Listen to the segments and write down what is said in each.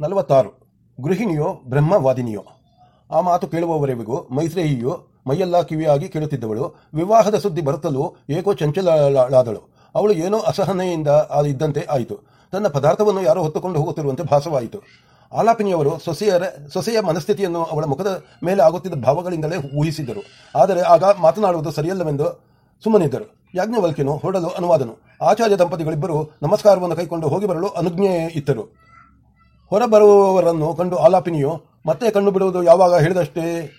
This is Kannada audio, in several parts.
ನಲವತ್ತಾರು. ಗೃಹಿಣಿಯೋ, ಬ್ರಹ್ಮವಾದಿನಿಯೋ. ಆ ಮಾತು ಕೇಳುವವರೆಗೂ ಮೈತ್ರೇಯಿಯು ಮೈಯೆಲ್ಲ ಕಿವಿಯಾಗಿ ಕೇಳುತ್ತಿದ್ದವಳು. ವಿವಾಹದ ಸುದ್ದಿ ಬರುತ್ತಲೂ ಏಕೋ ಚಂಚಲಾದಳು ಅವಳು ಏನೋ ಅಸಹನೆಯಿಂದ ಇದ್ದಂತೆ ಆಯಿತು. ತನ್ನ ಪದಾರ್ಥವನ್ನು ಯಾರೋ ಹೊತ್ತುಕೊಂಡು ಹೋಗುತ್ತಿರುವಂತೆ ಭಾಸವಾಯಿತು. ಆಲಾಪಿನಿಯವರು ಸೊಸೆಯರ, ಸೊಸೆಯ ಮನಸ್ಥಿತಿಯನ್ನು ಅವಳ ಮುಖದ ಮೇಲೆ ಆಗುತ್ತಿದ್ದ ಭಾವಗಳಿಂದಲೇ ಊಹಿಸಿದ್ದರು. ಆದರೆ ಆಗ ಮಾತನಾಡುವುದು ಸರಿಯಲ್ಲವೆಂದು ಸುಮ್ಮನಿದ್ದರು. ಯಾಜ್ಞವಲ್ಕಿನು ಹೊರಡಲು ಅನುವಾದನು. ಆಚಾರ್ಯ ದಂಪತಿಗಳಿಬ್ಬರು ನಮಸ್ಕಾರವನ್ನು ಕೈಕೊಂಡು ಹೋಗಿ ಬರಲು ಅನುಜ್ಞೆ ಇತ್ತರು. ಹೊರಬರುವವರನ್ನು ಕಂಡು ಆಲಾಪಿನಿಯು, ಮತ್ತೆ ಕಣ್ಣು ಬಿಡುವುದು ಯಾವಾಗ ಹೇಳಿದಷ್ಟೇ?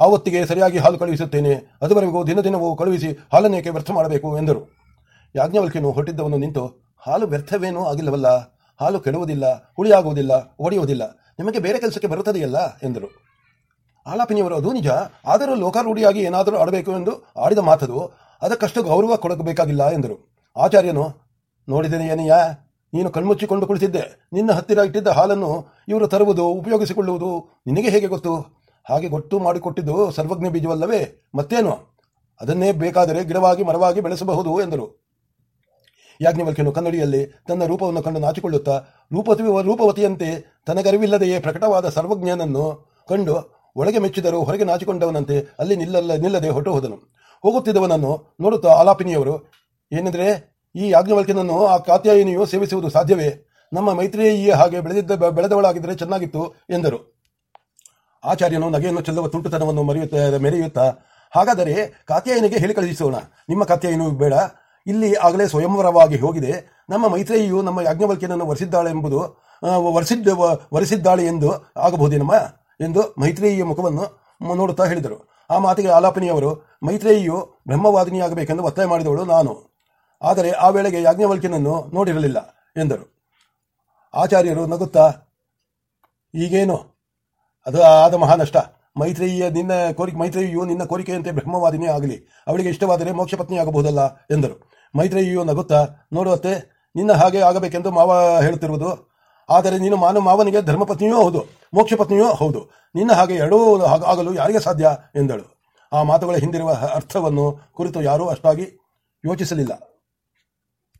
ಆವತ್ತಿಗೆ ಸರಿಯಾಗಿ ಹಾಲು ಕಳುಹಿಸುತ್ತೇನೆ. ಅದುವರೆಗೂ ದಿನ ದಿನವೂ ಕಳುಹಿಸಿ ಹಾಲನ್ನೇಕೆ ವ್ಯರ್ಥ ಮಾಡಬೇಕು ಎಂದರು. ಯಾಜ್ಞವಲ್ಕಿನು ಹೊರಟಿದ್ದವನು ನಿಂತು, ಹಾಲು ವ್ಯರ್ಥವೇನೂ ಆಗಿಲ್ಲವಲ್ಲ. ಹಾಲು ಕೆಡುವುದಿಲ್ಲ, ಹುಳಿಯಾಗುವುದಿಲ್ಲ, ಒಡೆಯುವುದಿಲ್ಲ. ನಿಮಗೆ ಬೇರೆ ಕೆಲಸಕ್ಕೆ ಬರುತ್ತದೆಯಲ್ಲ? ಎಂದರು. ಆಲಾಪಿನಿಯವರು, ಅದು ನಿಜ. ಆದರೂ ಲೋಕಾರೂಢಿಯಾಗಿ ಏನಾದರೂ ಆಡಬೇಕು ಎಂದು ಆಡಿದ ಮಾತದು. ಅದಕ್ಕಷ್ಟು ಗೌರವ ಕೊಡಬೇಕಾಗಿಲ್ಲ ಎಂದರು. ಆಚಾರ್ಯನು ನೋಡಿದೆನೆಯನೆಯ ನೀನು ಕಣ್ಮುಚ್ಚಿಕೊಂಡು ಕುಳಿತಿದ್ದೆ ನಿನ್ನ ಹತ್ತಿರ ಇಟ್ಟಿದ್ದ ಹಾಲನ್ನು ಇವರು ತರುವುದು, ಉಪಯೋಗಿಸಿಕೊಳ್ಳುವುದು ನಿನಗೆ ಹೇಗೆ ಗೊತ್ತು? ಹಾಗೆ ಗೊತ್ತು ಮಾಡಿಕೊಟ್ಟಿದ್ದು ಸರ್ವಜ್ಞ ಬೀಜವಲ್ಲವೇ? ಮತ್ತೇನು? ಅದನ್ನೇ ಬೇಕಾದರೆ ಗಿಡವಾಗಿ, ಮರವಾಗಿ ಬೆಳೆಸಬಹುದು ಎಂದರು. ಯಾಜ್ಞವಲ್ಕ್ಯನು ಕನ್ನಡಿಯಲ್ಲಿ ತನ್ನ ರೂಪವನ್ನು ಕಂಡು ನಾಚಿಕೊಳ್ಳುತ್ತಾ, ರೂಪತಿ, ರೂಪವತಿಯಂತೆ ತನಗರಿವಿಲ್ಲದೆಯೇ ಪ್ರಕಟವಾದ ಸರ್ವಜ್ಞನನ್ನು ಕಂಡು ಒಳಗೆ ಮೆಚ್ಚಿದರೂ ಹೊರಗೆ ನಾಚಿಕೊಂಡವನಂತೆ ಅಲ್ಲಿ ನಿಲ್ಲಲ್ಲ, ನಿಲ್ಲದೆ ಹೊರಟು ಹೋದನು ಹೋಗುತ್ತಿದ್ದವನನ್ನು ನೋಡುತ್ತಾ ಆಲಾಪಿನಿಯವರು, ಏನೆಂದರೆ ಈ ಯಾಜ್ಞವಲ್ಕ್ಯನನ್ನು ಆ ಕಾತ್ಯಾಯಿನಿಯು ಸೇವಿಸುವುದು ಸಾಧ್ಯವೇ? ನಮ್ಮ ಮೈತ್ರಿಯೇ ಹಾಗೆ ಬೆಳೆದಿದ್ದ ಬೆಳೆದವಳಾಗಿದ್ದರೆ ಚೆನ್ನಾಗಿತ್ತು, ಎಂದರು. ಆಚಾರ್ಯನು ನಗೆಯನ್ನು ಚೆಲ್ಲುವ ತುಂಟುತನವನ್ನು ಮರೆಯುತ್ತ, ಮೆರೆಯುತ್ತಾ, ಹಾಗಾದರೆ ಕಾತ್ಯಾಯಿನಿಗೆ ಹೇಳಿ ಕಳುಹಿಸೋಣ. ನಿಮ್ಮ ಕಾತ್ಯಾಯಿನು ಬೇಡ. ಇಲ್ಲಿ ಆಗಲೇ ಸ್ವಯಂವರವಾಗಿ ಹೋಗಿದೆ. ನಮ್ಮ ಮೈತ್ರಿಯು ನಮ್ಮ ಯಾಜ್ಞವಲ್ಕ್ಯನನ್ನು ವರೆಸಿದ್ದಾಳೆ ಎಂಬುದು ವರಿಸಿದ್ದ, ವರೆಸಿದ್ದಾಳೆ ಎಂದು ಆಗಬಹುದೇನಮ್ಮ? ಎಂದು ಮೈತ್ರೇಯಿಯ ಮುಖವನ್ನು ನೋಡುತ್ತಾ ಹೇಳಿದರು. ಆ ಮಾತಿಗೆ ಆಲಾಪನಿಯವರು ಮೈತ್ರೇಯಿಯು ಬ್ರಹ್ಮವಾದಿನಿಯಾಗಬೇಕೆಂದು ಒತ್ತಾಯ ಮಾಡಿದವಳು ನಾನು. ಆದರೆ ಆ ವೇಳೆಗೆ ಯಾಜ್ಞವಲ್ಕ್ಯನನ್ನು ನೋಡಿರಲಿಲ್ಲ ಎಂದರು. ಆಚಾರ್ಯರು ನಗುತ್ತಾ, ಈಗೇನು? ಅದು ಆದ ಮಹಾನಷ್ಟ. ಮೈತ್ರಿಯ ನಿನ್ನ ಕೋರಿಕೆ ಮೈತ್ರಿಯು ನಿನ್ನ ಕೋರಿಕೆಯಂತೆ ಬ್ರಹ್ಮವಾದಿನೇ ಆಗಲಿ. ಅವಳಿಗೆ ಇಷ್ಟವಾದರೆ ಮೋಕ್ಷ ಪತ್ನಿಯಾಗಬಹುದಲ್ಲ ಎಂದರು. ಮೈತ್ರಿಯು ನಗುತ್ತಾ ನೋಡುವತ್ತೆ ನಿನ್ನ ಹಾಗೆ ಆಗಬೇಕೆಂದು ಮಾವ ಹೇಳುತ್ತಿರುವುದು. ಆದರೆ ನೀನು ಮಾನು ಮಾವನಿಗೆ ಧರ್ಮಪತ್ನಿಯೂ ಹೌದು ಮೋಕ್ಷ ಪತ್ನಿಯೂ ಹೌದು. ನಿನ್ನ ಹಾಗೆ ಎರಡೂ ಆಗ- ಆಗಲು ಯಾರಿಗೆ ಸಾಧ್ಯ? ಎಂದಳು. ಆ ಮಾತುಗಳ ಹಿಂದಿರುವ ಅರ್ಥವನ್ನು ಕುರಿತು ಯಾರೂ ಅಷ್ಟಾಗಿ ಯೋಚಿಸಲಿಲ್ಲ.